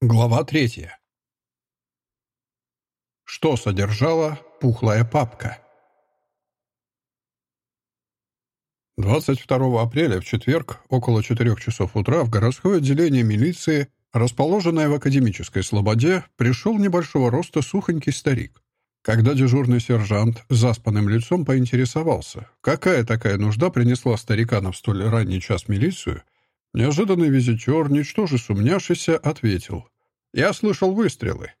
Глава третья. Что содержала пухлая папка? 22 апреля в четверг около 4 часов утра в городское отделение милиции, расположенное в Академической Слободе, пришел небольшого роста сухонький старик. Когда дежурный сержант с заспанным лицом поинтересовался, какая такая нужда принесла старикана в столь ранний час милицию, Неожиданный визитер, ничтоже сумняшися, ответил. «Я слышал выстрелы».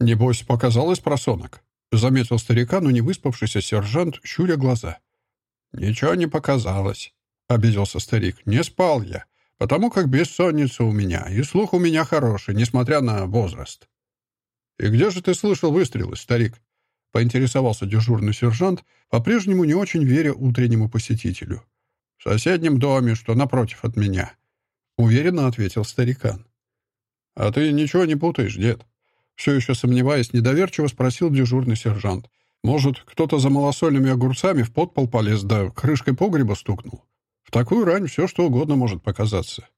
«Небось, показалось просонок», — заметил старика, но не выспавшийся сержант, щуря глаза. «Ничего не показалось», — обиделся старик. «Не спал я, потому как бессонница у меня, и слух у меня хороший, несмотря на возраст». «И где же ты слышал выстрелы, старик?» — поинтересовался дежурный сержант, по-прежнему не очень веря утреннему посетителю. «В соседнем доме, что напротив от меня», — уверенно ответил старикан. «А ты ничего не путаешь, дед?» Все еще сомневаясь, недоверчиво спросил дежурный сержант. «Может, кто-то за малосольными огурцами в подпол полез, да крышкой погреба стукнул? В такую рань все что угодно может показаться».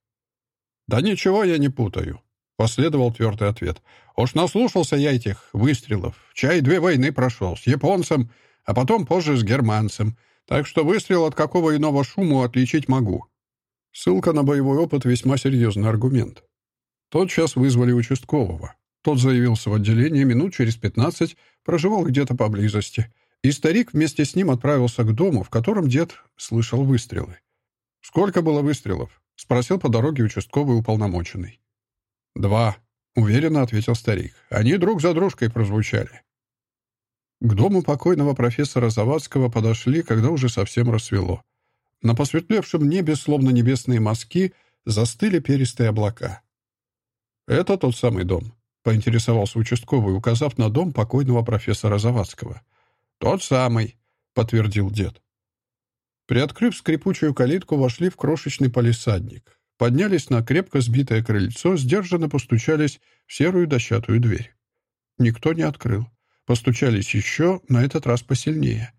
«Да ничего я не путаю», — последовал твердый ответ. «Уж наслушался я этих выстрелов. Чай две войны прошел. С японцем, а потом позже с германцем. Так что выстрел от какого иного шуму отличить могу. Ссылка на боевой опыт — весьма серьезный аргумент. Тотчас вызвали участкового. Тот заявился в отделение минут через пятнадцать, проживал где-то поблизости. И старик вместе с ним отправился к дому, в котором дед слышал выстрелы. «Сколько было выстрелов?» — спросил по дороге участковый уполномоченный. «Два», — уверенно ответил старик. «Они друг за дружкой прозвучали. К дому покойного профессора Завадского подошли, когда уже совсем рассвело. На посветлевшем небе, словно небесные мазки, застыли перистые облака. «Это тот самый дом», — поинтересовался участковый, указав на дом покойного профессора Завадского. «Тот самый», — подтвердил дед. Приоткрыв скрипучую калитку, вошли в крошечный палисадник. Поднялись на крепко сбитое крыльцо, сдержанно постучались в серую дощатую дверь. Никто не открыл. Постучались еще, на этот раз посильнее.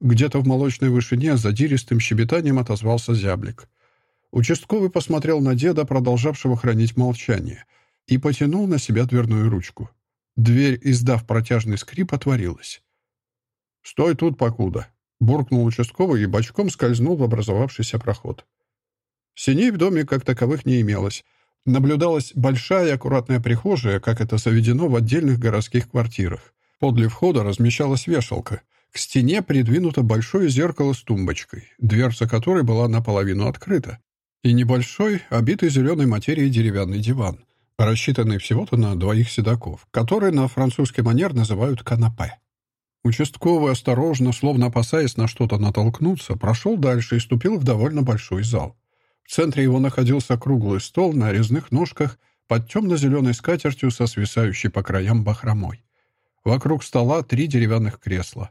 Где-то в молочной вышине задиристым щебетанием отозвался зяблик. Участковый посмотрел на деда, продолжавшего хранить молчание, и потянул на себя дверную ручку. Дверь, издав протяжный скрип, отворилась. «Стой тут, покуда!» — буркнул участковый и бочком скользнул в образовавшийся проход. Синей в доме как таковых не имелось. Наблюдалась большая аккуратная прихожая, как это заведено в отдельных городских квартирах. Подле входа размещалась вешалка. К стене придвинуто большое зеркало с тумбочкой, дверца которой была наполовину открыта, и небольшой, обитый зеленой материей деревянный диван, рассчитанный всего-то на двоих седаков, которые на французский манер называют канапе. Участковый осторожно, словно опасаясь на что-то натолкнуться, прошел дальше и ступил в довольно большой зал. В центре его находился круглый стол на резных ножках под темно-зеленой скатертью со свисающей по краям бахромой. Вокруг стола три деревянных кресла.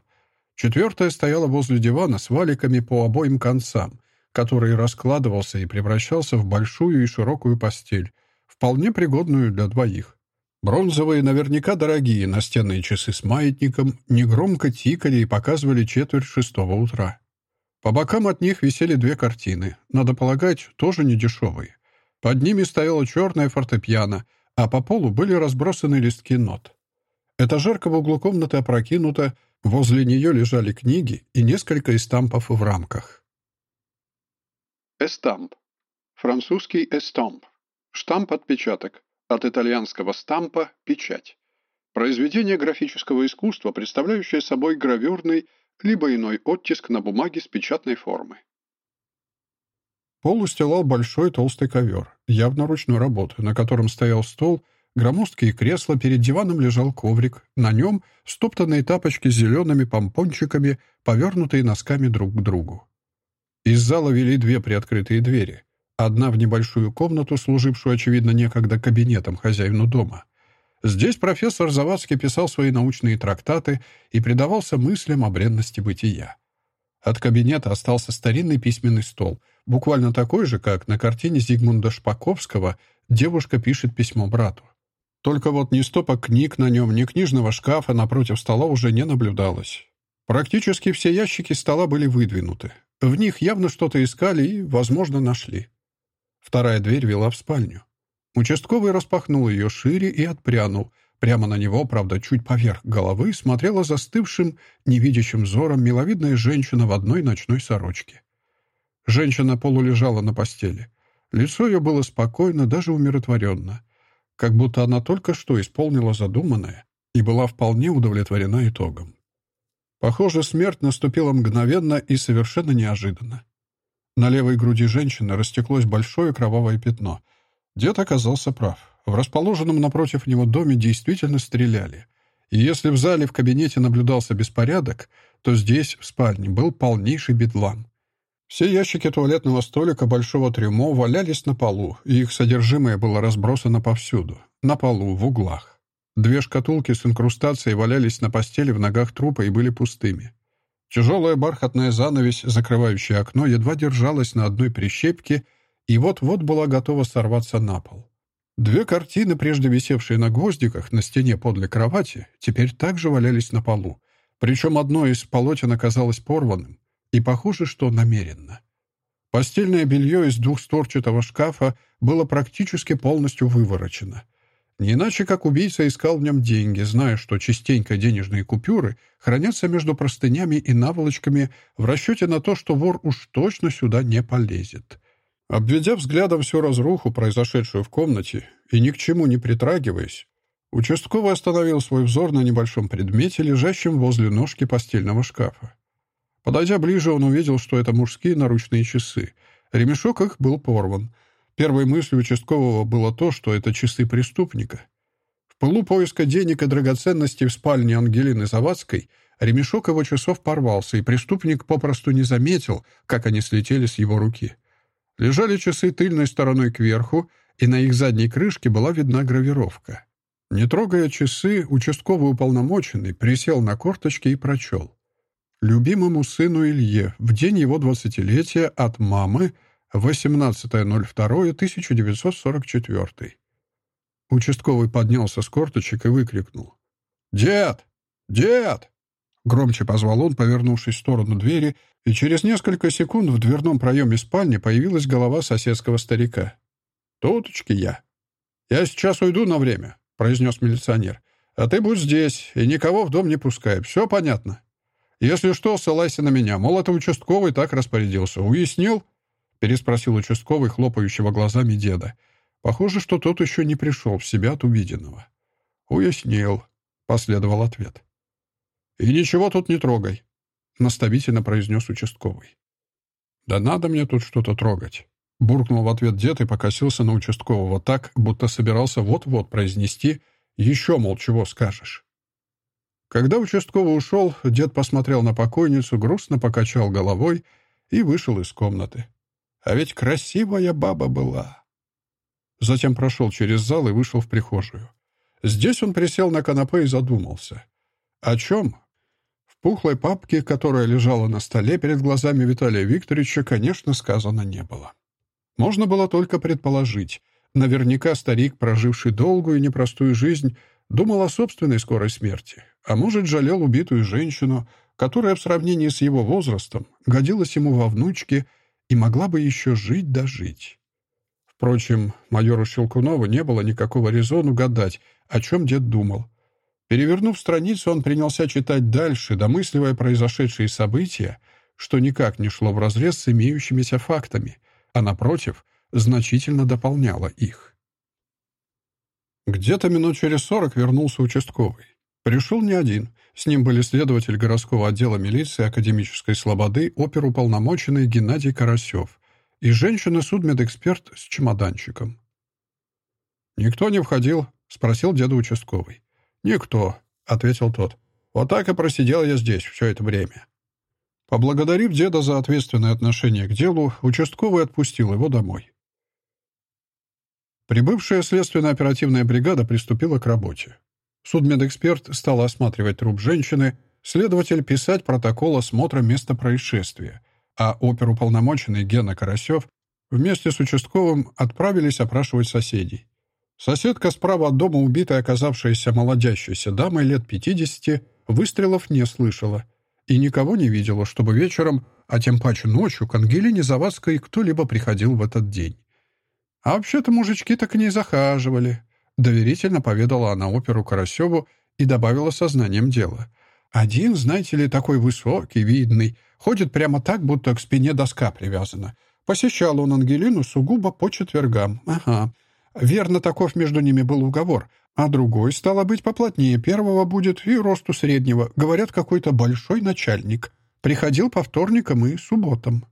Четвертое стояло возле дивана с валиками по обоим концам, который раскладывался и превращался в большую и широкую постель, вполне пригодную для двоих. Бронзовые, наверняка дорогие, настенные часы с маятником негромко тикали и показывали четверть шестого утра. По бокам от них висели две картины, надо полагать, тоже недешевые. Под ними стояла черная фортепиано, а по полу были разбросаны листки нот. Этажерка в углу комнаты опрокинута, возле нее лежали книги и несколько эстампов в рамках. Эстамп. Французский эстамп. Штамп-отпечаток. От итальянского стампа – печать. Произведение графического искусства, представляющее собой гравюрный либо иной оттиск на бумаге с печатной формы. Пол устилал большой толстый ковер, явно ручной работы, на котором стоял стол – Громоздкие кресла, перед диваном лежал коврик, на нем стоптанные тапочки с зелеными помпончиками, повернутые носками друг к другу. Из зала вели две приоткрытые двери. Одна в небольшую комнату, служившую, очевидно, некогда кабинетом хозяину дома. Здесь профессор Завадский писал свои научные трактаты и предавался мыслям о бренности бытия. От кабинета остался старинный письменный стол, буквально такой же, как на картине Зигмунда Шпаковского «Девушка пишет письмо брату». Только вот ни стопок книг на нем, ни книжного шкафа напротив стола уже не наблюдалось. Практически все ящики стола были выдвинуты. В них явно что-то искали и, возможно, нашли. Вторая дверь вела в спальню. Участковый распахнул ее шире и отпрянул. Прямо на него, правда, чуть поверх головы, смотрела застывшим, невидящим взором миловидная женщина в одной ночной сорочке. Женщина полулежала на постели. Лицо ее было спокойно, даже умиротворенно. Как будто она только что исполнила задуманное и была вполне удовлетворена итогом. Похоже, смерть наступила мгновенно и совершенно неожиданно. На левой груди женщины растеклось большое кровавое пятно — Дед оказался прав. В расположенном напротив него доме действительно стреляли. И если в зале в кабинете наблюдался беспорядок, то здесь, в спальне, был полнейший бедлам. Все ящики туалетного столика большого трюмо валялись на полу, и их содержимое было разбросано повсюду. На полу, в углах. Две шкатулки с инкрустацией валялись на постели в ногах трупа и были пустыми. Тяжелая бархатная занавесь, закрывающая окно, едва держалась на одной прищепке и вот-вот была готова сорваться на пол. Две картины, прежде висевшие на гвоздиках на стене подле кровати, теперь также валялись на полу. Причем одно из полотен оказалось порванным, и похоже, что намеренно. Постельное белье из двухстворчатого шкафа было практически полностью выворочено. Не иначе, как убийца искал в нем деньги, зная, что частенько денежные купюры хранятся между простынями и наволочками в расчете на то, что вор уж точно сюда не полезет. Обведя взглядом всю разруху, произошедшую в комнате, и ни к чему не притрагиваясь, участковый остановил свой взор на небольшом предмете, лежащем возле ножки постельного шкафа. Подойдя ближе, он увидел, что это мужские наручные часы. Ремешок их был порван. Первой мыслью участкового было то, что это часы преступника. В пылу поиска денег и драгоценностей в спальне Ангелины Завадской ремешок его часов порвался, и преступник попросту не заметил, как они слетели с его руки. Лежали часы тыльной стороной кверху, и на их задней крышке была видна гравировка. Не трогая часы, участковый уполномоченный присел на корточки и прочел. «Любимому сыну Илье в день его двадцатилетия от мамы 18.02.1944». Участковый поднялся с корточек и выкрикнул. «Дед! Дед!» Громче позвал он, повернувшись в сторону двери, и через несколько секунд в дверном проеме спальни появилась голова соседского старика. «Туточки я». «Я сейчас уйду на время», — произнес милиционер. «А ты будь здесь и никого в дом не пускай. Все понятно? Если что, ссылайся на меня. Мол, это участковый так распорядился. Уяснил?» — переспросил участковый, хлопающего глазами деда. Похоже, что тот еще не пришел в себя от увиденного. «Уяснил», — последовал ответ. «И ничего тут не трогай», — наставительно произнес участковый. «Да надо мне тут что-то трогать», — буркнул в ответ дед и покосился на участкового так, будто собирался вот-вот произнести «Еще, мол, чего скажешь». Когда участковый ушел, дед посмотрел на покойницу, грустно покачал головой и вышел из комнаты. «А ведь красивая баба была». Затем прошел через зал и вышел в прихожую. Здесь он присел на канапе и задумался. О чем? пухлой папке, которая лежала на столе перед глазами Виталия Викторовича, конечно, сказано не было. Можно было только предположить. Наверняка старик, проживший долгую и непростую жизнь, думал о собственной скорой смерти, а может, жалел убитую женщину, которая в сравнении с его возрастом годилась ему во внучке и могла бы еще жить да жить. Впрочем, майору Щелкунову не было никакого резону гадать, о чем дед думал. Перевернув страницу, он принялся читать дальше, домысливая произошедшие события, что никак не шло вразрез с имеющимися фактами, а, напротив, значительно дополняло их. Где-то минут через сорок вернулся участковый. Пришел не один. С ним были следователь городского отдела милиции Академической Слободы, оперуполномоченный Геннадий Карасев и женщина-судмедэксперт с чемоданчиком. «Никто не входил?» — спросил деда участковый. «Никто», — ответил тот. «Вот так и просидел я здесь все это время». Поблагодарив деда за ответственное отношение к делу, участковый отпустил его домой. Прибывшая следственно-оперативная бригада приступила к работе. Судмедэксперт стал осматривать труп женщины, следователь писать протокол осмотра места происшествия, а оперуполномоченный Гена Карасев вместе с участковым отправились опрашивать соседей. Соседка справа от дома, убитая оказавшаяся молодящейся дамой лет 50, выстрелов не слышала и никого не видела, чтобы вечером, а тем паче ночью, к Ангелине Завадской кто-либо приходил в этот день. А вообще-то мужички так к ней захаживали. Доверительно поведала она оперу Карасеву и добавила сознанием дела. Один, знаете ли, такой высокий, видный, ходит прямо так, будто к спине доска привязана. Посещал он Ангелину сугубо по четвергам. Ага. Верно, таков между ними был уговор. А другой, стало быть, поплотнее первого будет и росту среднего. Говорят, какой-то большой начальник. Приходил по вторникам и субботам.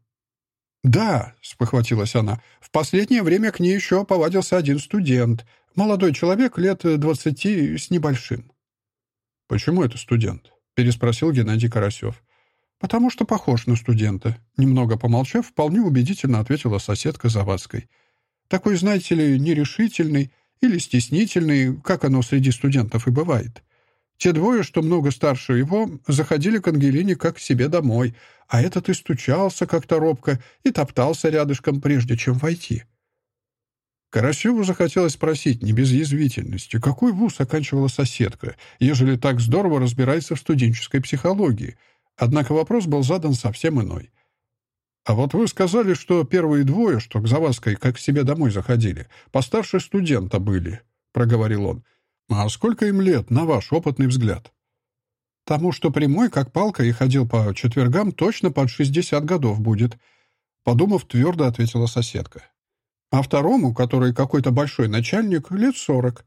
«Да», — спохватилась она, — «в последнее время к ней еще повадился один студент. Молодой человек лет двадцати с небольшим». «Почему это студент?» — переспросил Геннадий Карасев. «Потому что похож на студента», — немного помолчав, вполне убедительно ответила соседка Завадской. «Такой, знаете ли, нерешительный или стеснительный, как оно среди студентов и бывает. Те двое, что много старше его, заходили к Ангелине как к себе домой, а этот и стучался как-то робко и топтался рядышком, прежде чем войти». Карасеву захотелось спросить, не без язвительности, какой вуз оканчивала соседка, ежели так здорово разбирается в студенческой психологии — Однако вопрос был задан совсем иной. «А вот вы сказали, что первые двое, что к Завадской, как к себе домой заходили, постарше студента были», — проговорил он. «А сколько им лет, на ваш опытный взгляд?» «Тому, что прямой, как палка, и ходил по четвергам, точно под шестьдесят годов будет», — подумав, твердо ответила соседка. «А второму, который какой-то большой начальник, лет сорок».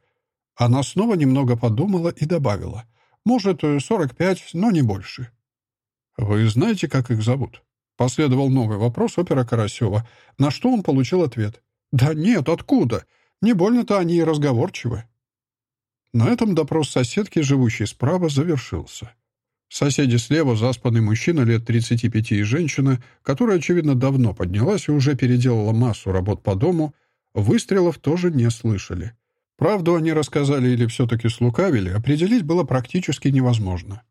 Она снова немного подумала и добавила. «Может, сорок пять, но не больше». «Вы знаете, как их зовут?» Последовал новый вопрос опера Карасева, на что он получил ответ. «Да нет, откуда? Не больно-то они и разговорчивы». На этом допрос соседки, живущей справа, завершился. Соседи слева заспанный мужчина лет 35 и женщина, которая, очевидно, давно поднялась и уже переделала массу работ по дому, выстрелов тоже не слышали. Правду они рассказали или все-таки слукавили, определить было практически невозможно.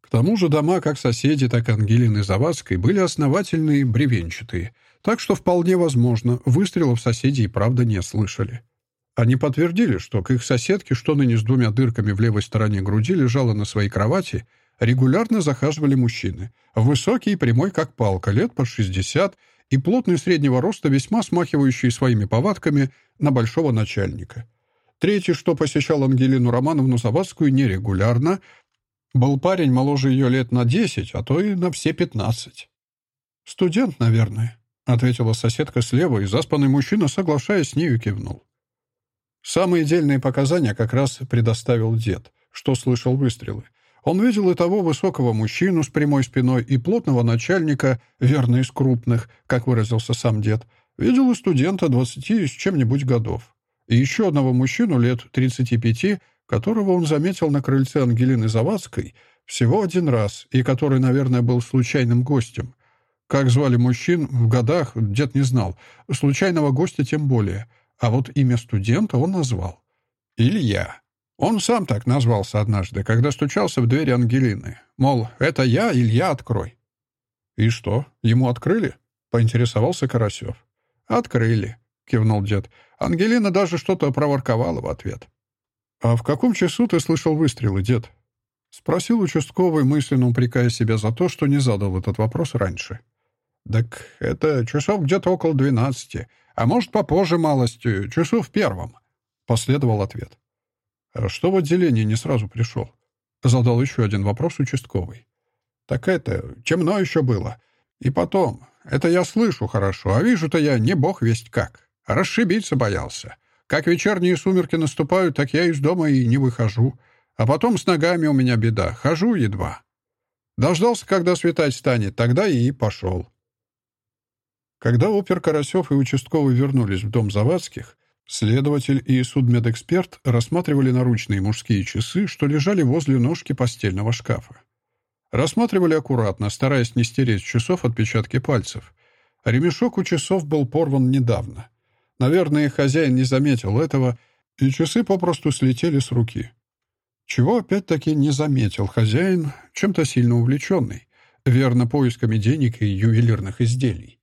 К тому же дома как соседи, так и Ангелины Завадской были основательные бревенчатые, так что вполне возможно, выстрелов соседи и правда не слышали. Они подтвердили, что к их соседке, что ныне с двумя дырками в левой стороне груди лежала на своей кровати, регулярно захаживали мужчины. Высокий и прямой, как палка, лет по 60, и плотный среднего роста, весьма смахивающий своими повадками на большого начальника. Третий, что посещал Ангелину Романовну Завадскую нерегулярно, был парень моложе ее лет на десять, а то и на все пятнадцать. «Студент, наверное», — ответила соседка слева, и заспанный мужчина, соглашаясь с нею, кивнул. Самые дельные показания как раз предоставил дед, что слышал выстрелы. Он видел и того высокого мужчину с прямой спиной, и плотного начальника, верно из крупных, как выразился сам дед. Видел и студента двадцати с чем-нибудь годов. И еще одного мужчину лет тридцати пяти, которого он заметил на крыльце Ангелины Завадской всего один раз и который, наверное, был случайным гостем. Как звали мужчин в годах, дед не знал. Случайного гостя тем более. А вот имя студента он назвал. Илья. Он сам так назвался однажды, когда стучался в двери Ангелины. Мол, это я, Илья, открой. «И что, ему открыли?» — поинтересовался Карасев. «Открыли», — кивнул дед. Ангелина даже что-то проворковала в ответ. «А в каком часу ты слышал выстрелы, дед?» — спросил участковый, мысленно упрекая себя за то, что не задал этот вопрос раньше. «Так это часов где-то около двенадцати, а может, попозже малостью, часов в первом», — последовал ответ. «А что в отделении не сразу пришел?» — задал еще один вопрос участковый. «Так это, темно еще было. И потом, это я слышу хорошо, а вижу-то я не бог весть как. Расшибиться боялся. Как вечерние сумерки наступают, так я из дома и не выхожу. А потом с ногами у меня беда. Хожу едва. Дождался, когда светать станет, тогда и пошел. Когда опер Карасев и участковый вернулись в дом Завадских, следователь и судмедэксперт рассматривали наручные мужские часы, что лежали возле ножки постельного шкафа. Рассматривали аккуратно, стараясь не стереть с часов отпечатки пальцев. Ремешок у часов был порван недавно — Наверное, хозяин не заметил этого, и часы попросту слетели с руки. Чего опять-таки не заметил хозяин, чем-то сильно увлеченный, верно, поисками денег и ювелирных изделий.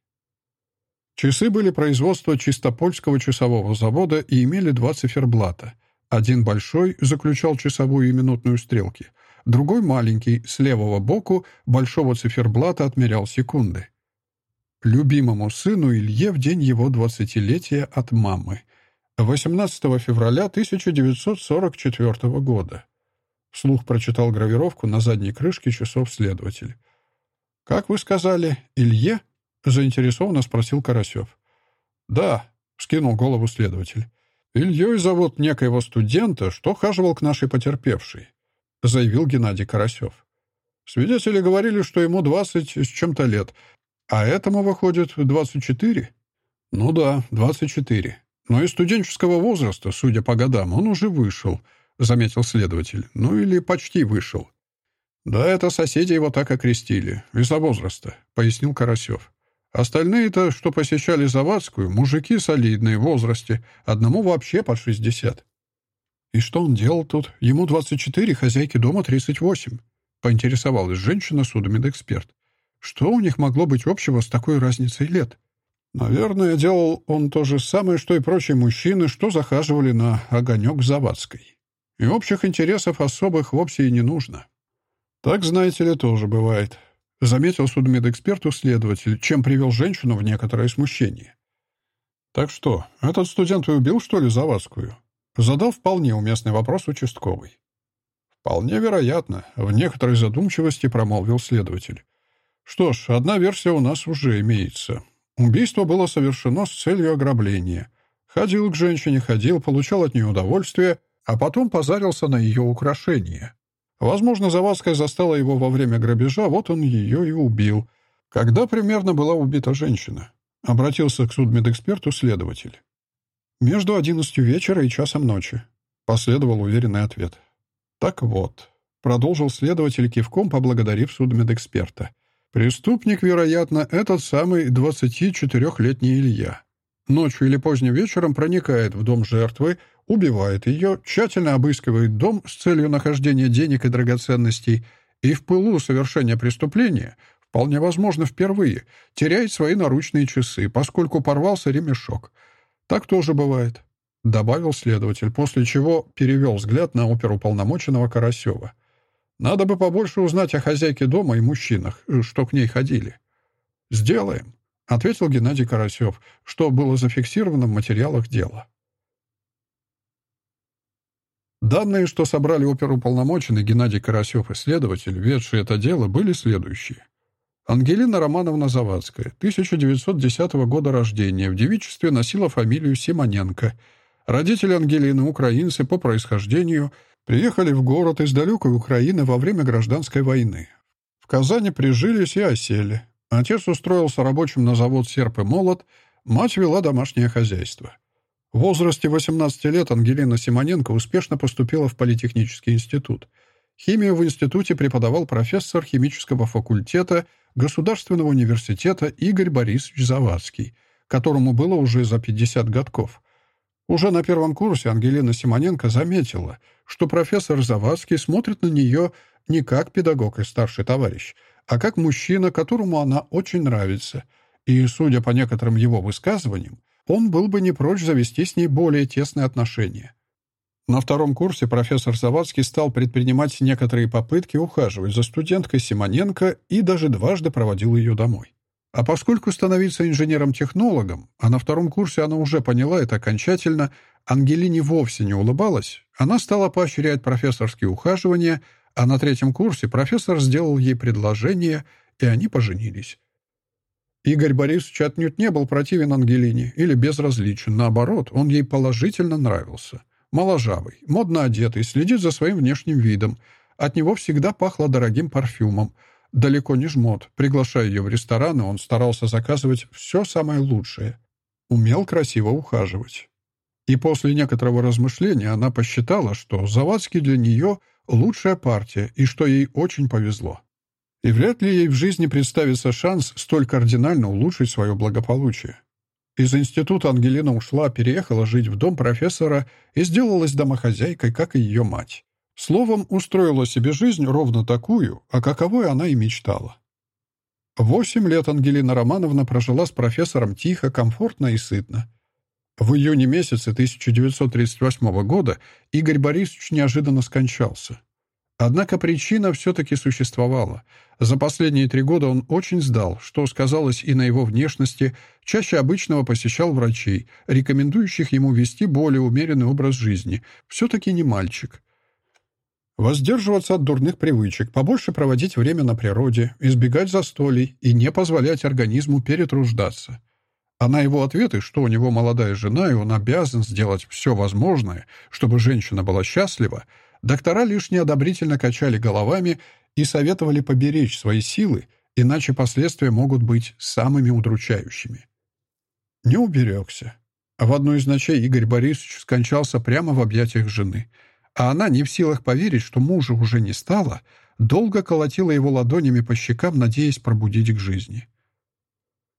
Часы были производства Чистопольского часового завода и имели два циферблата. Один большой заключал часовую и минутную стрелки, другой маленький, с левого боку большого циферблата отмерял секунды. любимому сыну Илье в день его двадцатилетия от мамы, 18 февраля 1944 года. Вслух прочитал гравировку на задней крышке часов следователь. «Как вы сказали, Илье?» — заинтересованно спросил Карасев. «Да», — скинул голову следователь. «Ильей зовут некоего студента, что хаживал к нашей потерпевшей», — заявил Геннадий Карасев. «Свидетели говорили, что ему двадцать с чем-то лет, а этому, выходит, двадцать четыре?» «Ну да, двадцать четыре. Но из студенческого возраста, судя по годам, он уже вышел», — заметил следователь. «Ну или почти вышел». «Да это соседи его так окрестили. Из-за возраста», — пояснил Карасев. «Остальные-то, что посещали Завадскую, мужики солидные в возрасте, одному вообще под шестьдесят». «И что он делал тут? Ему двадцать четыре, хозяйке дома тридцать восемь», — поинтересовалась женщина, судмедэксперт. «Что у них могло быть общего с такой разницей лет?» «Наверное, делал он то же самое, что и прочие мужчины, что захаживали на огонек Завадской». И общих интересов особых вовсе и не нужно. Так, знаете ли, тоже бывает. Заметил судмедэксперту следователь, чем привел женщину в некоторое смущение. Так что, этот студент и убил, что ли, Завадскую? Задал вполне уместный вопрос участковый. «Вполне вероятно», — в некоторой задумчивости промолвил следователь. «Что ж, одна версия у нас уже имеется. Убийство было совершено с целью ограбления. Ходил к женщине, ходил, получал от нее удовольствие, а потом позарился на ее украшения. Возможно, Завадская застала его во время грабежа, вот он ее и убил. Когда примерно была убита женщина? Обратился к судмедэксперту следователь. Между одиннадцатью вечера и часом ночи. Последовал уверенный ответ. Так вот, продолжил следователь кивком, поблагодарив судмедэксперта. Преступник, вероятно, этот самый 24-летний Илья. Ночью или поздним вечером проникает в дом жертвы, убивает ее, тщательно обыскивает дом с целью нахождения денег и драгоценностей и в пылу совершения преступления, вполне возможно впервые, теряет свои наручные часы, поскольку порвался ремешок. Так тоже бывает, — добавил следователь, после чего перевел взгляд на оперуполномоченного Карасева. Надо бы побольше узнать о хозяйке дома и мужчинах, что к ней ходили. «Сделаем», — ответил Геннадий Карасев, что было зафиксировано в материалах дела. Данные, что собрали оперуполномоченный Геннадий Карасев и следователь, ведший это дело, были следующие. Ангелина Романовна Завадская, 1910 года рождения, в девичестве носила фамилию Симоненко. Родители Ангелины, украинцы по происхождению, приехали в город из далекой Украины во время гражданской войны. В Казани прижились и осели. Отец устроился рабочим на завод «Серп и молот», мать вела домашнее хозяйство. В возрасте 18 лет Ангелина Симоненко успешно поступила в Политехнический институт. Химию в институте преподавал профессор химического факультета Государственного университета Игорь Борисович Завадский, которому было уже за 50 годков. Уже на первом курсе Ангелина Симоненко заметила, что профессор Завадский смотрит на нее не как педагог и старший товарищ, а как мужчина, которому она очень нравится. И, судя по некоторым его высказываниям, он был бы не прочь завести с ней более тесные отношения. На втором курсе профессор Завадский стал предпринимать некоторые попытки ухаживать за студенткой Симоненко и даже дважды проводил ее домой. А поскольку становиться инженером-технологом, а на втором курсе она уже поняла это окончательно, Ангелине вовсе не улыбалась, она стала поощрять профессорские ухаживания, а на третьем курсе профессор сделал ей предложение, и они поженились. Игорь Борисович отнюдь не был противен Ангелине или безразличен. Наоборот, он ей положительно нравился. Моложавый, модно одетый, следит за своим внешним видом. От него всегда пахло дорогим парфюмом. Далеко не жмот. Приглашая ее в рестораны, он старался заказывать все самое лучшее. Умел красиво ухаживать. И после некоторого размышления она посчитала, что Завадский для нее лучшая партия и что ей очень повезло. И вряд ли ей в жизни представится шанс столь кардинально улучшить свое благополучие. Из института Ангелина ушла, переехала жить в дом профессора и сделалась домохозяйкой, как и ее мать. Словом, устроила себе жизнь ровно такую, о каковой она и мечтала. Восемь лет Ангелина Романовна прожила с профессором тихо, комфортно и сытно. В июне месяце 1938 года Игорь Борисович неожиданно скончался. Однако причина все-таки существовала. За последние три года он очень сдал, что сказалось и на его внешности, чаще обычного посещал врачей, рекомендующих ему вести более умеренный образ жизни. Все-таки не мальчик. Воздерживаться от дурных привычек, побольше проводить время на природе, избегать застолий и не позволять организму перетруждаться. А на его ответы, что у него молодая жена, и он обязан сделать все возможное, чтобы женщина была счастлива, доктора лишь неодобрительно качали головами и советовали поберечь свои силы, иначе последствия могут быть самыми удручающими. Не уберегся. В одну из ночей Игорь Борисович скончался прямо в объятиях жены — а она, не в силах поверить, что мужа уже не стало, долго колотила его ладонями по щекам, надеясь пробудить к жизни.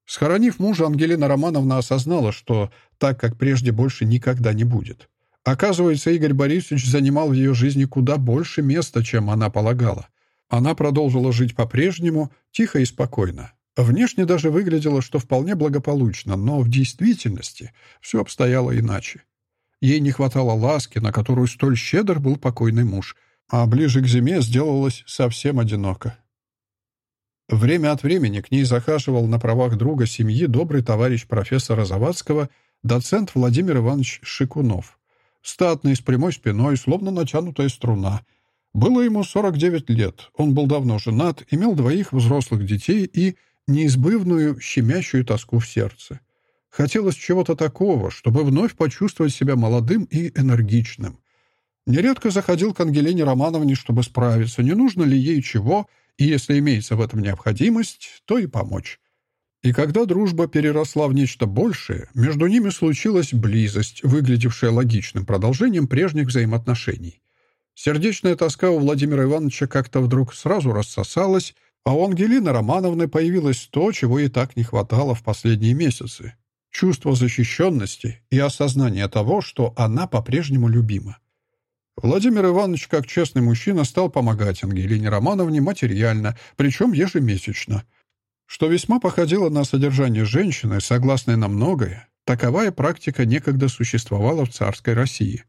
Схоронив мужа, Ангелина Романовна осознала, что так, как прежде, больше никогда не будет. Оказывается, Игорь Борисович занимал в ее жизни куда больше места, чем она полагала. Она продолжила жить по-прежнему, тихо и спокойно. Внешне даже выглядело, что вполне благополучно, но в действительности все обстояло иначе. Ей не хватало ласки, на которую столь щедр был покойный муж, а ближе к зиме сделалось совсем одиноко. Время от времени к ней захаживал на правах друга семьи добрый товарищ профессора Завадского, доцент Владимир Иванович Шикунов. Статный, с прямой спиной, словно натянутая струна. Было ему 49 лет, он был давно женат, имел двоих взрослых детей и неизбывную щемящую тоску в сердце. Хотелось чего-то такого, чтобы вновь почувствовать себя молодым и энергичным. Нередко заходил к Ангелине Романовне, чтобы справиться, не нужно ли ей чего, и если имеется в этом необходимость, то и помочь. И когда дружба переросла в нечто большее, между ними случилась близость, выглядевшая логичным продолжением прежних взаимоотношений. Сердечная тоска у Владимира Ивановича как-то вдруг сразу рассосалась, а у Ангелины Романовны появилось то, чего ей так не хватало в последние месяцы чувство защищенности и осознание того, что она по-прежнему любима. Владимир Иванович, как честный мужчина, стал помогать Ангелине Романовне материально, причем ежемесячно, что весьма походило на содержание женщины, согласной на многое. Таковая практика некогда существовала в царской России.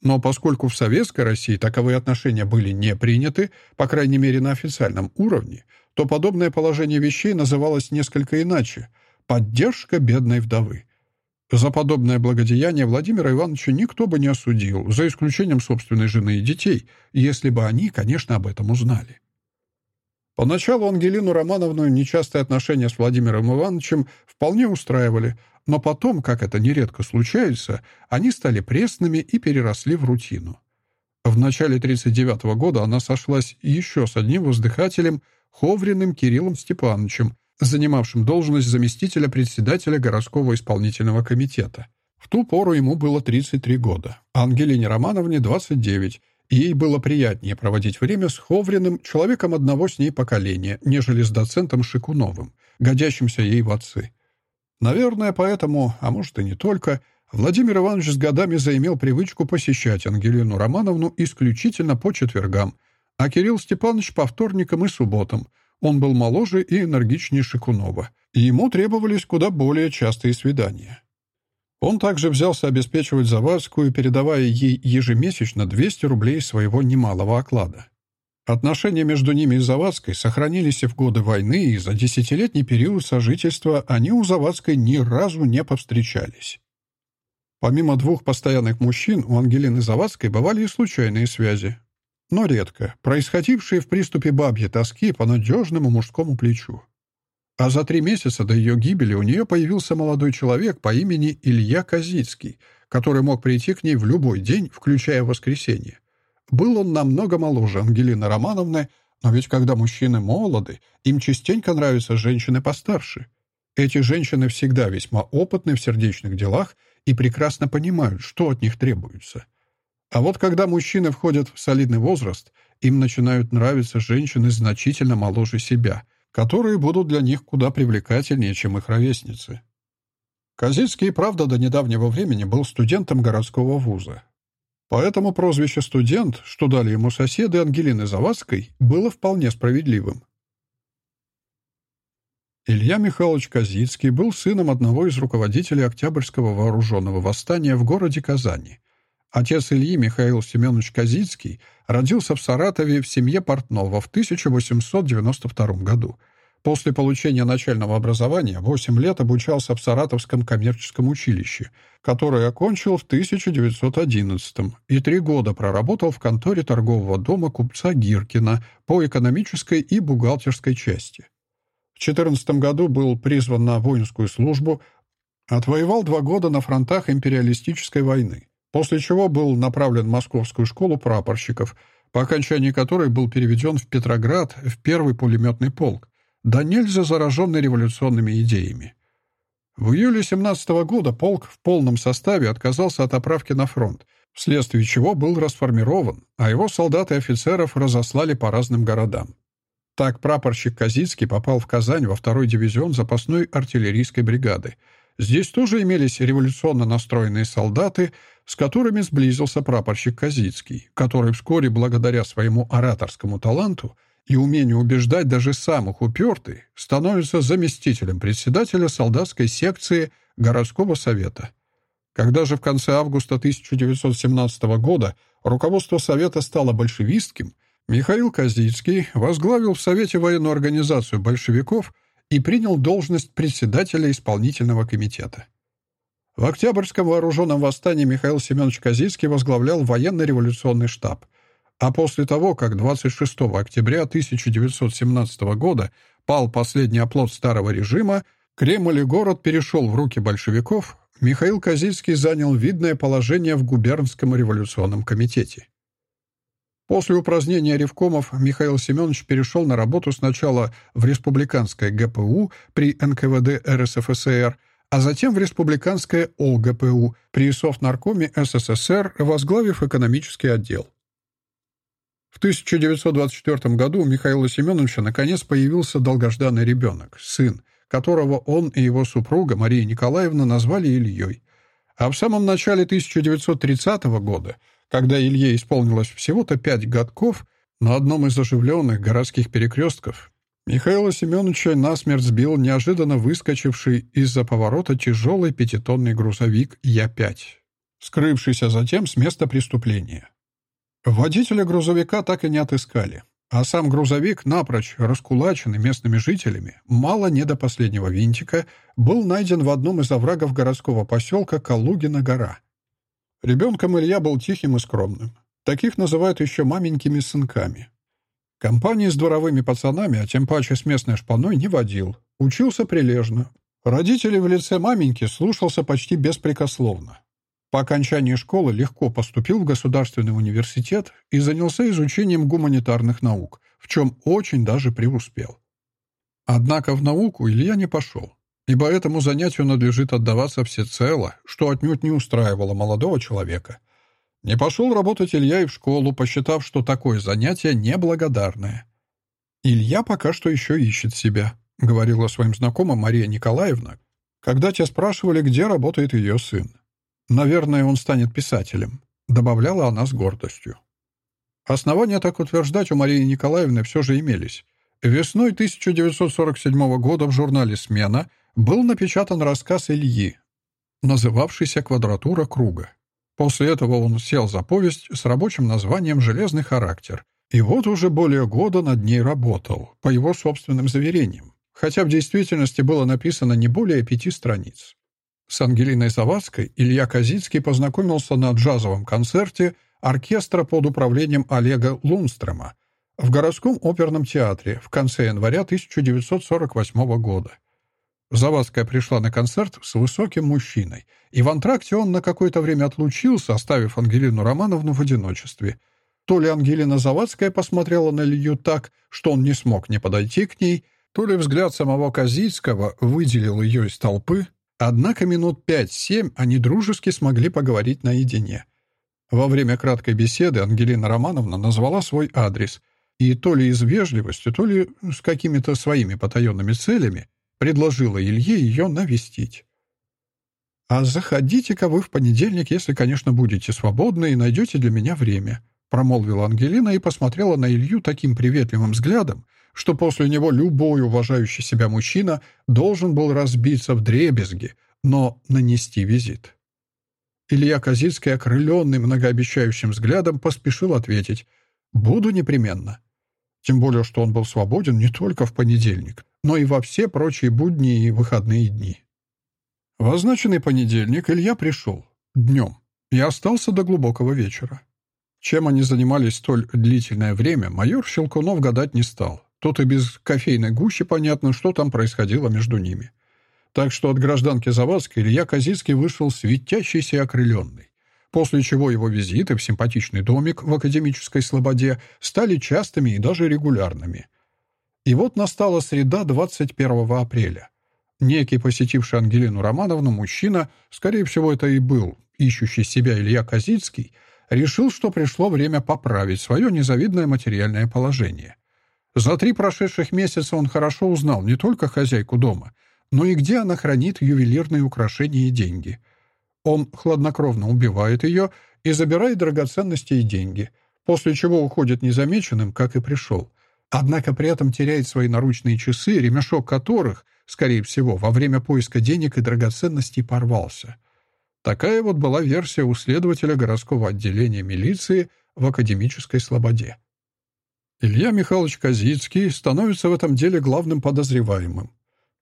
Но поскольку в советской России таковые отношения были не приняты, по крайней мере на официальном уровне, то подобное положение вещей называлось несколько иначе – Поддержка бедной вдовы. За подобное благодеяние Владимира Ивановича никто бы не осудил, за исключением собственной жены и детей, если бы они, конечно, об этом узнали. Поначалу Ангелину Романовну нечастые отношения с Владимиром Ивановичем вполне устраивали, но потом, как это нередко случается, они стали пресными и переросли в рутину. В начале 1939 года она сошлась еще с одним воздыхателем, Ховриным Кириллом Степановичем, занимавшим должность заместителя председателя городского исполнительного комитета. В ту пору ему было 33 года, а Ангелине Романовне 29, и ей было приятнее проводить время с Ховриным, человеком одного с ней поколения, нежели с доцентом Шикуновым, годящимся ей в отцы. Наверное, поэтому, а может и не только, Владимир Иванович с годами заимел привычку посещать Ангелину Романовну исключительно по четвергам, а Кирилл Степанович по вторникам и субботам, он был моложе и энергичнее Шикунова, ему требовались куда более частые свидания. Он также взялся обеспечивать Завадскую, передавая ей ежемесячно 200 рублей своего немалого оклада. Отношения между ними и Завадской сохранились и в годы войны, и за десятилетний период сожительства они у Завадской ни разу не повстречались. Помимо двух постоянных мужчин, у Ангелины Завадской бывали и случайные связи но редко, происходившие в приступе бабьей тоски по надежному мужскому плечу. А за три месяца до ее гибели у нее появился молодой человек по имени Илья Козицкий, который мог прийти к ней в любой день, включая воскресенье. Был он намного моложе Ангелины Романовны, но ведь когда мужчины молоды, им частенько нравятся женщины постарше. Эти женщины всегда весьма опытны в сердечных делах и прекрасно понимают, что от них требуется — а вот когда мужчины входят в солидный возраст, им начинают нравиться женщины значительно моложе себя, которые будут для них куда привлекательнее, чем их ровесницы. Козицкий, правда, до недавнего времени был студентом городского вуза. Поэтому прозвище «студент», что дали ему соседы Ангелины Завадской, было вполне справедливым. Илья Михайлович Козицкий был сыном одного из руководителей Октябрьского вооруженного восстания в городе Казани – Отец Ильи, Михаил Семенович Казицкий, родился в Саратове в семье Портнова в 1892 году. После получения начального образования 8 лет обучался в Саратовском коммерческом училище, которое окончил в 1911 и три года проработал в конторе торгового дома купца Гиркина по экономической и бухгалтерской части. В 14 году был призван на воинскую службу, отвоевал два года на фронтах империалистической войны, после чего был направлен в Московскую школу прапорщиков, по окончании которой был переведен в Петроград в первый пулеметный полк, да нельзя зараженный революционными идеями. В июле 17 года полк в полном составе отказался от отправки на фронт, вследствие чего был расформирован, а его солдат и офицеров разослали по разным городам. Так прапорщик Казицкий попал в Казань во второй дивизион запасной артиллерийской бригады. Здесь тоже имелись революционно настроенные солдаты, с которыми сблизился прапорщик Казицкий, который вскоре, благодаря своему ораторскому таланту, и умению убеждать даже самых упертых, становится заместителем председателя солдатской секции городского совета. Когда же в конце августа 1917 года руководство совета стало большевистским, Михаил Козицкий возглавил в Совете военную организацию большевиков и принял должность председателя исполнительного комитета. В Октябрьском вооруженном восстании Михаил Семенович Козицкий возглавлял военно-революционный штаб – а после того, как 26 октября 1917 года пал последний оплот старого режима, Кремль и город перешел в руки большевиков, Михаил Козицкий занял видное положение в губернском революционном комитете. После упразднения ревкомов Михаил Семенович перешел на работу сначала в республиканское ГПУ при НКВД РСФСР, а затем в республиканское ОГПУ при Совнаркоме СССР, возглавив экономический отдел. В 1924 году у Михаила Семеновича наконец появился долгожданный ребенок, сын, которого он и его супруга Мария Николаевна назвали Ильей. А в самом начале 1930 года, когда Илье исполнилось всего-то пять годков, на одном из оживленных городских перекрестков Михаила Семеновича насмерть сбил неожиданно выскочивший из-за поворота тяжелый пятитонный грузовик Я-5, скрывшийся затем с места преступления. Водителя грузовика так и не отыскали, а сам грузовик, напрочь раскулаченный местными жителями, мало не до последнего винтика, был найден в одном из оврагов городского поселка Калугина гора. Ребенком Илья был тихим и скромным. Таких называют еще маменькими сынками. Компании с дворовыми пацанами, а тем паче с местной шпаной, не водил. Учился прилежно. Родителей в лице маменьки слушался почти беспрекословно. По окончании школы легко поступил в Государственный университет и занялся изучением гуманитарных наук, в чем очень даже преуспел. Однако в науку Илья не пошел, ибо этому занятию надлежит отдаваться всецело, что отнюдь не устраивало молодого человека. Не пошел работать Илья и в школу, посчитав, что такое занятие неблагодарное. «Илья пока что еще ищет себя», — говорила своим знакомым Мария Николаевна, когда те спрашивали, где работает ее сын. «Наверное, он станет писателем», — добавляла она с гордостью. Основания так утверждать у Марии Николаевны все же имелись. Весной 1947 года в журнале «Смена» был напечатан рассказ Ильи, называвшийся «Квадратура круга». После этого он сел за повесть с рабочим названием «Железный характер». И вот уже более года над ней работал, по его собственным заверениям, хотя в действительности было написано не более пяти страниц. С Ангелиной Завадской Илья Козицкий познакомился на джазовом концерте оркестра под управлением Олега Лунстрема в городском оперном театре в конце января 1948 года. Завадская пришла на концерт с высоким мужчиной, и в антракте он на какое-то время отлучился, оставив Ангелину Романовну в одиночестве. То ли Ангелина Завадская посмотрела на Илью так, что он не смог не подойти к ней, то ли взгляд самого Козицкого выделил ее из толпы, Однако минут пять-семь они дружески смогли поговорить наедине. Во время краткой беседы Ангелина Романовна назвала свой адрес и то ли из вежливости, то ли с какими-то своими потаенными целями предложила Илье ее навестить. «А заходите-ка вы в понедельник, если, конечно, будете свободны и найдете для меня время», промолвила Ангелина и посмотрела на Илью таким приветливым взглядом, что после него любой уважающий себя мужчина должен был разбиться в дребезги, но нанести визит. Илья Козицкий, окрыленный многообещающим взглядом, поспешил ответить «Буду непременно». Тем более, что он был свободен не только в понедельник, но и во все прочие будни и выходные дни. В означенный понедельник Илья пришел. Днем. И остался до глубокого вечера. Чем они занимались столь длительное время, майор Щелкунов гадать не стал. Тут и без кофейной гущи понятно, что там происходило между ними. Так что от гражданки Завадской Илья Козицкий вышел светящийся и окрыленный. После чего его визиты в симпатичный домик в академической слободе стали частыми и даже регулярными. И вот настала среда 21 апреля. Некий посетивший Ангелину Романовну мужчина, скорее всего, это и был ищущий себя Илья Козицкий, решил, что пришло время поправить свое незавидное материальное положение. За три прошедших месяца он хорошо узнал не только хозяйку дома, но и где она хранит ювелирные украшения и деньги. Он хладнокровно убивает ее и забирает драгоценности и деньги, после чего уходит незамеченным, как и пришел. Однако при этом теряет свои наручные часы, ремешок которых, скорее всего, во время поиска денег и драгоценностей порвался — Такая вот была версия у следователя городского отделения милиции в академической слободе. Илья Михайлович Козицкий становится в этом деле главным подозреваемым.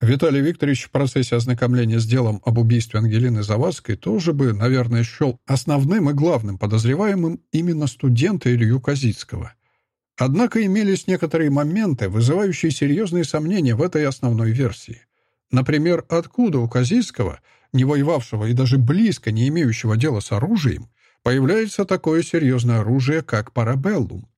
Виталий Викторович в процессе ознакомления с делом об убийстве Ангелины Завадской тоже бы, наверное, счел основным и главным подозреваемым именно студента Илью Козицкого. Однако имелись некоторые моменты, вызывающие серьезные сомнения в этой основной версии. Например, откуда у Козицкого – не воевавшего и даже близко не имеющего дела с оружием, появляется такое серьезное оружие, как парабеллум.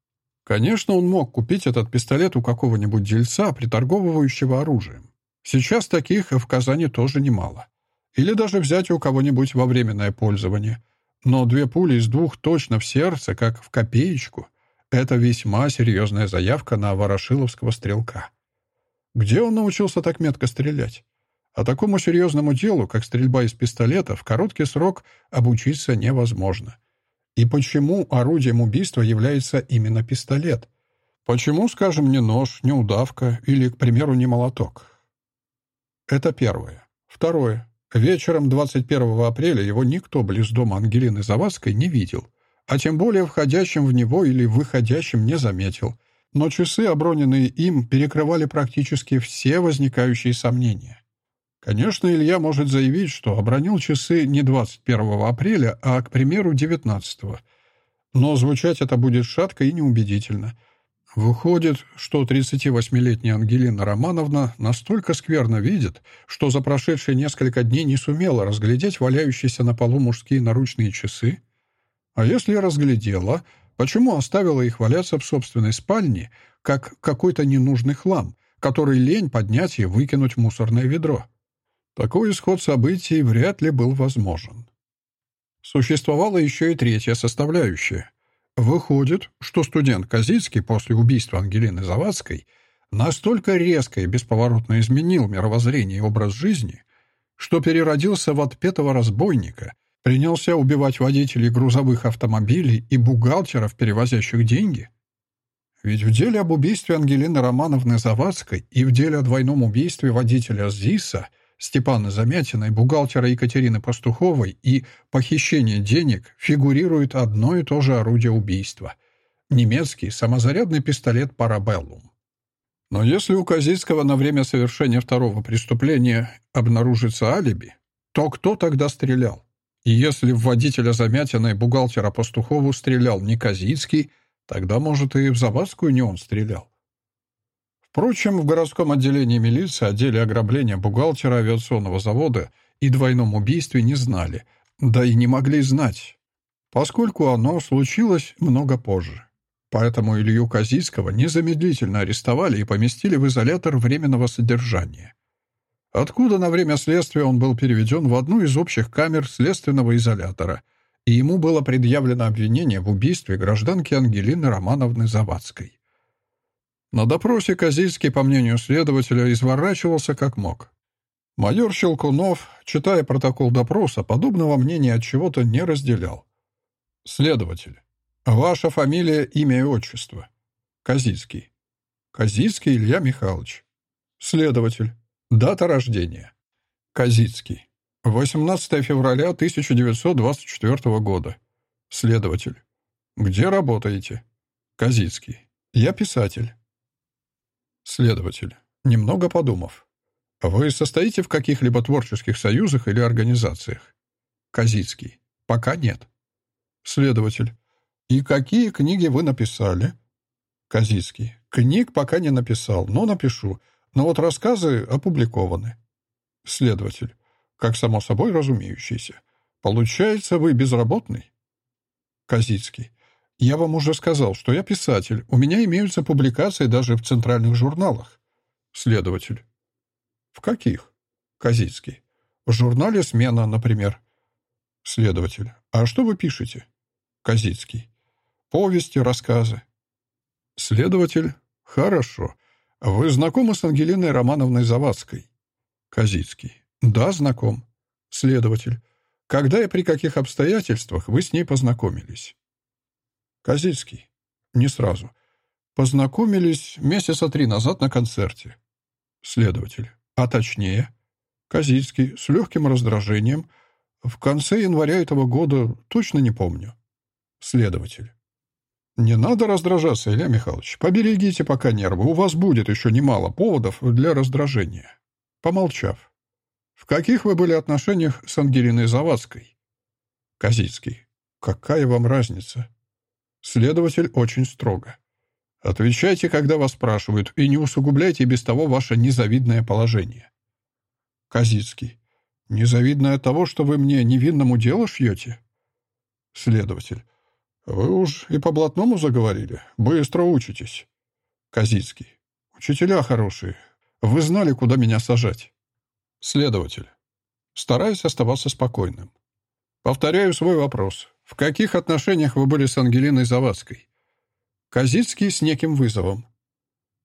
Конечно, он мог купить этот пистолет у какого-нибудь дельца, приторговывающего оружием. Сейчас таких в Казани тоже немало. Или даже взять у кого-нибудь во временное пользование. Но две пули из двух точно в сердце, как в копеечку, это весьма серьезная заявка на ворошиловского стрелка. Где он научился так метко стрелять? А такому серьезному делу, как стрельба из пистолета, в короткий срок обучиться невозможно. И почему орудием убийства является именно пистолет? Почему, скажем, не нож, не удавка или, к примеру, не молоток? Это первое. Второе. Вечером 21 апреля его никто близ дома Ангелины Завадской не видел, а тем более входящим в него или выходящим не заметил. Но часы, оброненные им, перекрывали практически все возникающие сомнения. Конечно, Илья может заявить, что обронил часы не 21 апреля, а, к примеру, 19 -го. Но звучать это будет шатко и неубедительно. Выходит, что 38-летняя Ангелина Романовна настолько скверно видит, что за прошедшие несколько дней не сумела разглядеть валяющиеся на полу мужские наручные часы? А если разглядела, почему оставила их валяться в собственной спальне, как какой-то ненужный хлам, который лень поднять и выкинуть в мусорное ведро? Такой исход событий вряд ли был возможен. Существовала еще и третья составляющая. Выходит, что студент Козицкий после убийства Ангелины Завадской настолько резко и бесповоротно изменил мировоззрение и образ жизни, что переродился в отпетого разбойника, принялся убивать водителей грузовых автомобилей и бухгалтеров, перевозящих деньги. Ведь в деле об убийстве Ангелины Романовны Завадской и в деле о двойном убийстве водителя ЗИСа Степана Замятиной, бухгалтера Екатерины Пастуховой и похищение денег фигурирует одно и то же орудие убийства — немецкий самозарядный пистолет «Парабеллум». Но если у Козицкого на время совершения второго преступления обнаружится алиби, то кто тогда стрелял? И если в водителя Замятина и бухгалтера Пастухову стрелял не Козицкий, тогда, может, и в Завадскую не он стрелял. Впрочем, в городском отделении милиции о деле ограбления бухгалтера авиационного завода и двойном убийстве не знали, да и не могли знать, поскольку оно случилось много позже. Поэтому Илью Козицкого незамедлительно арестовали и поместили в изолятор временного содержания. Откуда на время следствия он был переведен в одну из общих камер следственного изолятора, и ему было предъявлено обвинение в убийстве гражданки Ангелины Романовны Завадской. На допросе Козильский, по мнению следователя, изворачивался как мог. Майор Щелкунов, читая протокол допроса, подобного мнения от чего-то не разделял. Следователь. Ваша фамилия, имя и отчество. Козицкий. Козицкий Илья Михайлович. Следователь. Дата рождения. Козицкий. 18 февраля 1924 года. Следователь. Где работаете? Казицкий. Я писатель. Следователь. Немного подумав. Вы состоите в каких-либо творческих союзах или организациях? Казицкий. Пока нет. Следователь. И какие книги вы написали? Казицкий. Книг пока не написал, но напишу. Но вот рассказы опубликованы. Следователь. Как само собой разумеющийся. Получается, вы безработный? Казицкий. Я вам уже сказал, что я писатель. У меня имеются публикации даже в центральных журналах. Следователь. В каких? Казицкий. В журнале «Смена», например. Следователь. А что вы пишете? Казицкий. Повести, рассказы. Следователь. Хорошо. Вы знакомы с Ангелиной Романовной Завадской? Казицкий. Да, знаком. Следователь. Когда и при каких обстоятельствах вы с ней познакомились? Козельский. Не сразу. Познакомились месяца три назад на концерте. Следователь. А точнее? Козельский. С легким раздражением. В конце января этого года точно не помню. Следователь. Не надо раздражаться, Илья Михайлович. Поберегите пока нервы. У вас будет еще немало поводов для раздражения. Помолчав. В каких вы были отношениях с Ангелиной Завадской? Козицкий. Какая вам разница? Следователь очень строго. Отвечайте, когда вас спрашивают, и не усугубляйте без того ваше незавидное положение. Казицкий. Незавидное того, что вы мне невинному дело шьете? Следователь. Вы уж и по блатному заговорили. Быстро учитесь. Казицкий. Учителя хорошие. Вы знали, куда меня сажать. Следователь. Стараясь оставаться спокойным. Повторяю свой вопрос. В каких отношениях вы были с Ангелиной Завадской? Казицкий с неким вызовом.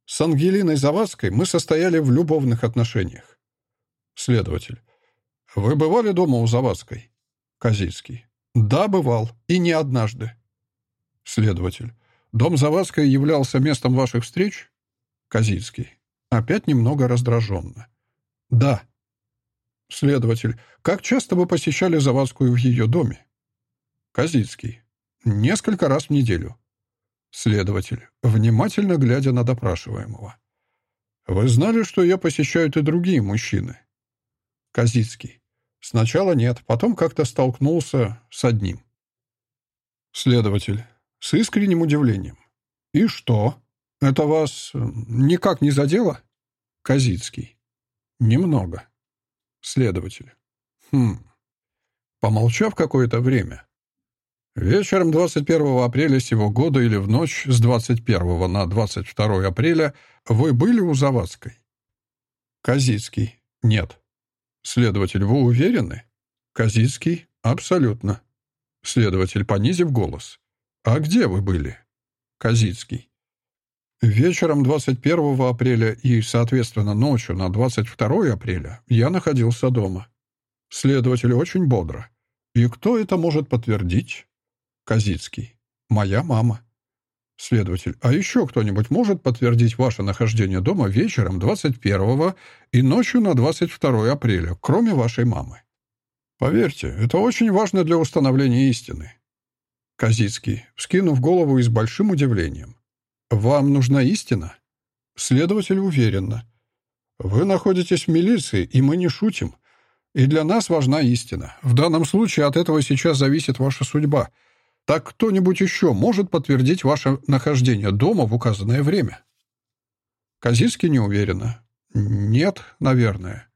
С Ангелиной Завадской мы состояли в любовных отношениях. Следователь. Вы бывали дома у Завадской? Казицкий. Да, бывал. И не однажды. Следователь. Дом Завадской являлся местом ваших встреч? Казицкий. Опять немного раздраженно. Да. Следователь. Как часто вы посещали Завадскую в ее доме? Казицкий. Несколько раз в неделю. Следователь, внимательно глядя на допрашиваемого. Вы знали, что ее посещают и другие мужчины? Казицкий. Сначала нет, потом как-то столкнулся с одним. Следователь. С искренним удивлением. И что? Это вас никак не задело? Казицкий. Немного. Следователь. Хм. Помолчав какое-то время, Вечером 21 апреля сего года или в ночь с 21 на 22 апреля вы были у Завадской? Казицкий. Нет. Следователь, вы уверены? Казицкий. Абсолютно. Следователь, понизив голос. А где вы были? Казицкий. Вечером 21 апреля и, соответственно, ночью на 22 апреля я находился дома. Следователь очень бодро. И кто это может подтвердить? Казицкий. Моя мама. Следователь. А еще кто-нибудь может подтвердить ваше нахождение дома вечером 21 и ночью на 22 апреля, кроме вашей мамы? Поверьте, это очень важно для установления истины. Казицкий, вскинув голову и с большим удивлением. Вам нужна истина? Следователь уверенно. Вы находитесь в милиции, и мы не шутим. И для нас важна истина. В данном случае от этого сейчас зависит ваша судьба — так кто-нибудь еще может подтвердить ваше нахождение дома в указанное время? Казицкий неуверенно. Нет, наверное.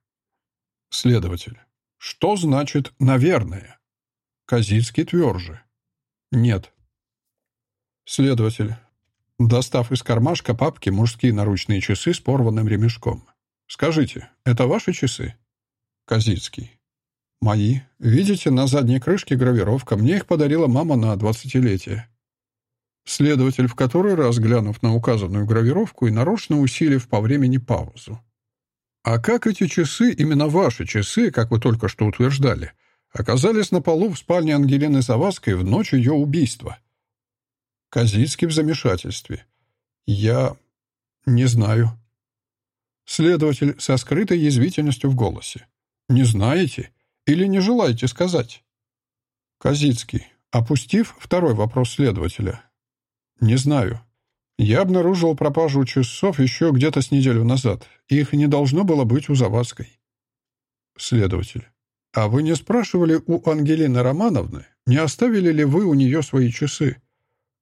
Следователь. Что значит «наверное»? Казицкий тверже. Нет. Следователь. Достав из кармашка папки мужские наручные часы с порванным ремешком. Скажите, это ваши часы? Казицкий. «Мои. Видите, на задней крышке гравировка. Мне их подарила мама на двадцатилетие». Следователь в который раз, глянув на указанную гравировку и нарочно усилив по времени паузу. «А как эти часы, именно ваши часы, как вы только что утверждали, оказались на полу в спальне Ангелины Завадской в ночь ее убийства?» Казицкий в замешательстве. «Я... не знаю». Следователь со скрытой язвительностью в голосе. «Не знаете? Или не желаете сказать?» Козицкий, опустив второй вопрос следователя. «Не знаю. Я обнаружил пропажу часов еще где-то с неделю назад. Их не должно было быть у Завадской». Следователь. «А вы не спрашивали у Ангелины Романовны, не оставили ли вы у нее свои часы?»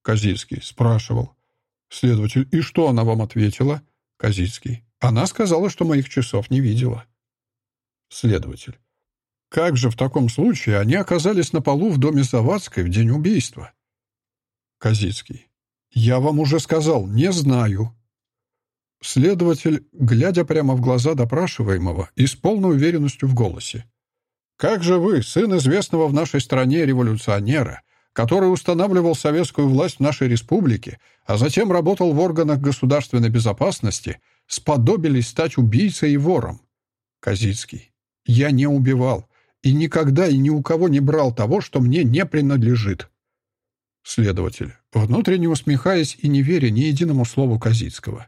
Козицкий. Спрашивал. Следователь. «И что она вам ответила?» Козицкий. «Она сказала, что моих часов не видела». Следователь. «Как же в таком случае они оказались на полу в доме Завадской в день убийства?» Козицкий. «Я вам уже сказал, не знаю». Следователь, глядя прямо в глаза допрашиваемого и с полной уверенностью в голосе. «Как же вы, сын известного в нашей стране революционера, который устанавливал советскую власть в нашей республике, а затем работал в органах государственной безопасности, сподобились стать убийцей и вором?» Козицкий. «Я не убивал и никогда и ни у кого не брал того, что мне не принадлежит». Следователь, внутренне усмехаясь и не веря ни единому слову Козицкого.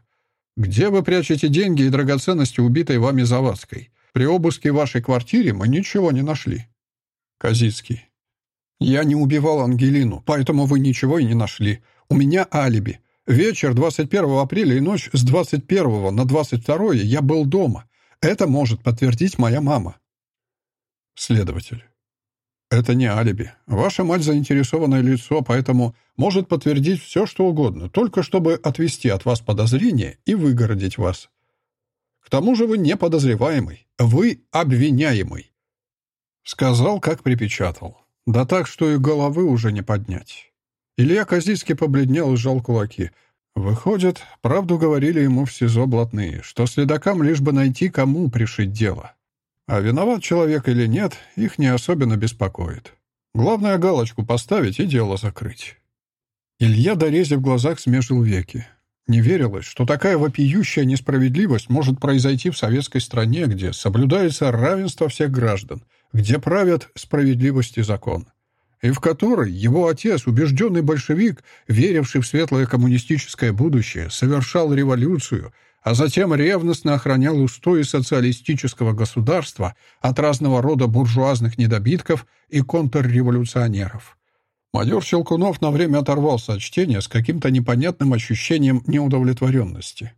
«Где вы прячете деньги и драгоценности убитой вами Завадской? При обыске вашей квартире мы ничего не нашли». Козицкий. «Я не убивал Ангелину, поэтому вы ничего и не нашли. У меня алиби. Вечер 21 апреля и ночь с 21 на 22 я был дома. Это может подтвердить моя мама». Следователь. Это не алиби. Ваша мать заинтересованное лицо, поэтому может подтвердить все, что угодно, только чтобы отвести от вас подозрения и выгородить вас. К тому же вы не подозреваемый, вы обвиняемый. Сказал, как припечатал. Да так, что и головы уже не поднять. Илья Козицкий побледнел и сжал кулаки. Выходит, правду говорили ему в СИЗО блатные, что следакам лишь бы найти, кому пришить дело. А виноват человек или нет, их не особенно беспокоит. Главное — галочку поставить и дело закрыть. Илья, дорезив в глазах, смежил веки. Не верилось, что такая вопиющая несправедливость может произойти в советской стране, где соблюдается равенство всех граждан, где правят справедливость и закон, и в которой его отец, убежденный большевик, веривший в светлое коммунистическое будущее, совершал революцию — а затем ревностно охранял устои социалистического государства от разного рода буржуазных недобитков и контрреволюционеров. Майор Щелкунов на время оторвался от чтения с каким-то непонятным ощущением неудовлетворенности.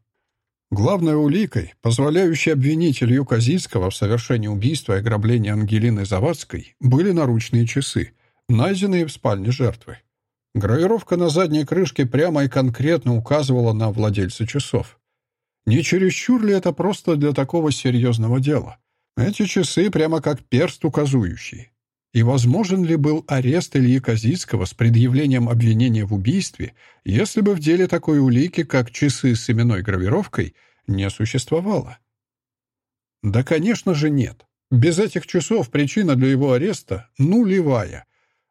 Главной уликой, позволяющей обвинить Илью Казицкого в совершении убийства и ограбления Ангелины Завадской, были наручные часы, найденные в спальне жертвы. Гравировка на задней крышке прямо и конкретно указывала на владельца часов. Не чересчур ли это просто для такого серьезного дела? Эти часы прямо как перст указующий. И возможен ли был арест Ильи Козицкого с предъявлением обвинения в убийстве, если бы в деле такой улики, как часы с именной гравировкой, не существовало? Да, конечно же, нет. Без этих часов причина для его ареста нулевая.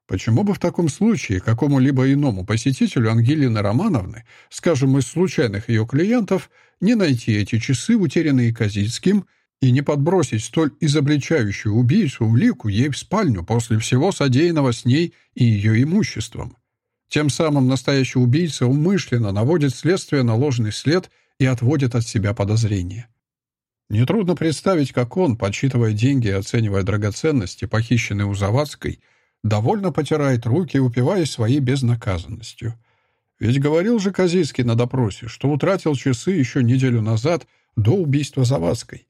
Почему бы в таком случае какому-либо иному посетителю Ангелины Романовны, скажем, из случайных ее клиентов, не найти эти часы, утерянные Казицким, и не подбросить столь изобличающую убийцу улику ей в спальню после всего содеянного с ней и ее имуществом? Тем самым настоящий убийца умышленно наводит следствие на ложный след и отводит от себя подозрения. Нетрудно представить, как он, подсчитывая деньги и оценивая драгоценности, похищенные у Завадской, довольно потирает руки, упиваясь своей безнаказанностью. Ведь говорил же Казицкий на допросе, что утратил часы еще неделю назад до убийства Завадской.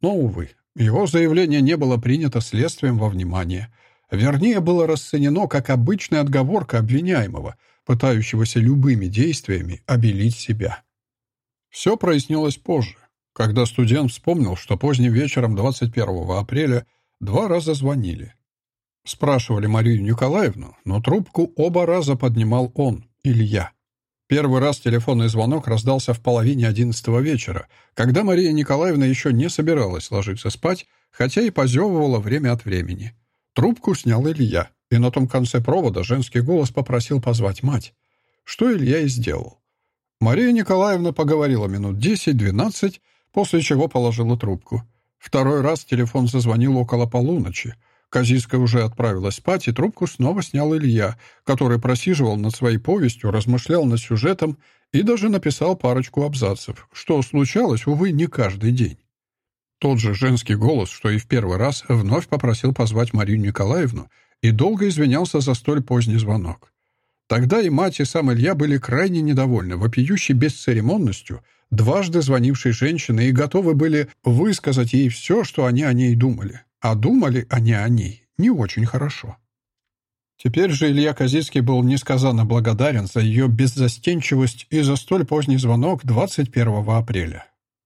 Но, увы, его заявление не было принято следствием во внимание. Вернее, было расценено как обычная отговорка обвиняемого, пытающегося любыми действиями обелить себя. Все прояснилось позже, когда студент вспомнил, что поздним вечером 21 апреля два раза звонили. Спрашивали Марию Николаевну, но трубку оба раза поднимал он, Илья. Первый раз телефонный звонок раздался в половине одиннадцатого вечера, когда Мария Николаевна еще не собиралась ложиться спать, хотя и позевывала время от времени. Трубку снял Илья, и на том конце провода женский голос попросил позвать мать. Что Илья и сделал. Мария Николаевна поговорила минут десять-двенадцать, после чего положила трубку. Второй раз телефон зазвонил около полуночи. Казицкая уже отправилась спать, и трубку снова снял Илья, который просиживал над своей повестью, размышлял над сюжетом и даже написал парочку абзацев, что случалось, увы, не каждый день. Тот же женский голос, что и в первый раз, вновь попросил позвать Марию Николаевну и долго извинялся за столь поздний звонок. Тогда и мать, и сам Илья были крайне недовольны вопиющей бесцеремонностью дважды звонившей женщины и готовы были высказать ей все, что они о ней думали. А думали они о ней не очень хорошо. Теперь же Илья Козицкий был несказанно благодарен за ее беззастенчивость и за столь поздний звонок 21 апреля.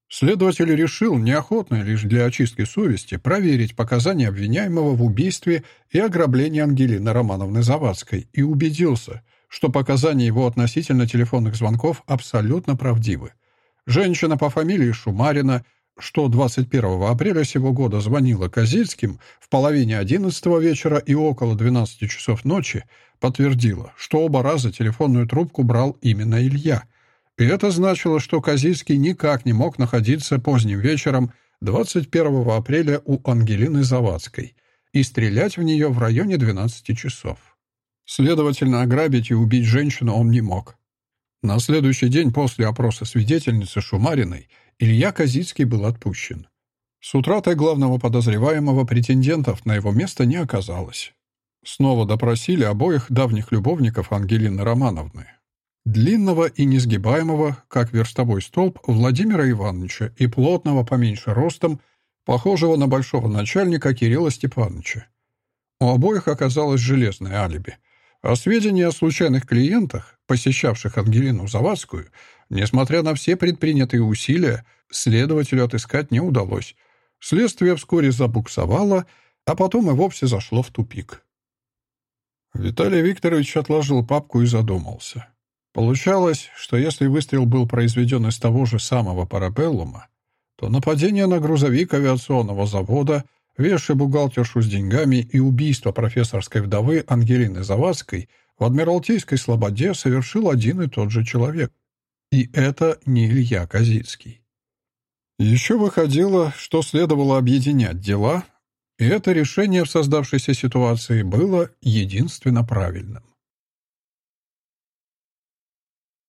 Следователь решил, неохотно лишь для очистки совести, проверить показания обвиняемого в убийстве и ограблении Ангелины Романовны Завадской и убедился, что показания его относительно телефонных звонков абсолютно правдивы. Женщина по фамилии Шумарина что 21 апреля сего года звонила Козицким в половине 11 вечера и около 12 часов ночи, подтвердила, что оба раза телефонную трубку брал именно Илья. И это значило, что Козицкий никак не мог находиться поздним вечером 21 апреля у Ангелины Завадской и стрелять в нее в районе 12 часов. Следовательно, ограбить и убить женщину он не мог. На следующий день после опроса свидетельницы Шумариной – Илья Козицкий был отпущен. С утратой главного подозреваемого претендентов на его место не оказалось. Снова допросили обоих давних любовников Ангелины Романовны. Длинного и несгибаемого, как верстовой столб, Владимира Ивановича и плотного поменьше ростом, похожего на большого начальника Кирилла Степановича. У обоих оказалось железное алиби. А сведения о случайных клиентах, посещавших Ангелину Завадскую, Несмотря на все предпринятые усилия, следователю отыскать не удалось. Следствие вскоре забуксовало, а потом и вовсе зашло в тупик. Виталий Викторович отложил папку и задумался. Получалось, что если выстрел был произведен из того же самого парабеллума, то нападение на грузовик авиационного завода, вешая бухгалтершу с деньгами и убийство профессорской вдовы Ангелины Завадской в Адмиралтейской Слободе совершил один и тот же человек. И это не Илья Козицкий. Еще выходило, что следовало объединять дела, и это решение в создавшейся ситуации было единственно правильным.